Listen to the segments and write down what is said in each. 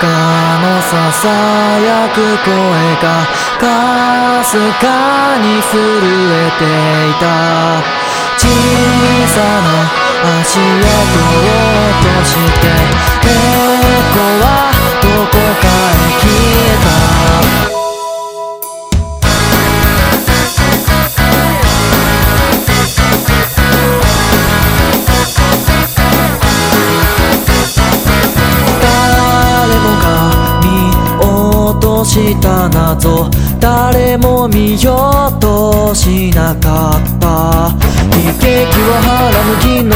かのささやく声がかすかに震えていた。小さな足音を落として猫はした謎誰も見ようとしなかった。悲劇は腹向きの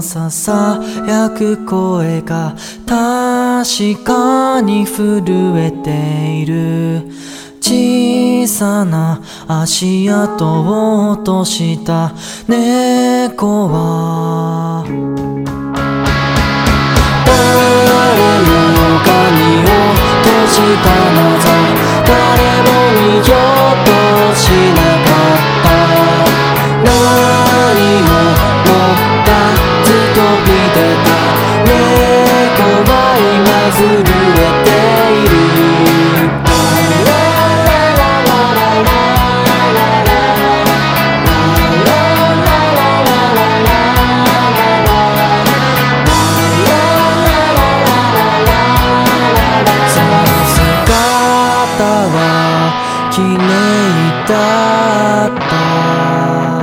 のささやく声が確かに震えている小さな足跡を落とした猫は誰もが身を閉じた震えているその姿は綺麗だった